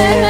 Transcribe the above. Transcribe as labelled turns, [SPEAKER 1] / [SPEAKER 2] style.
[SPEAKER 1] yeah.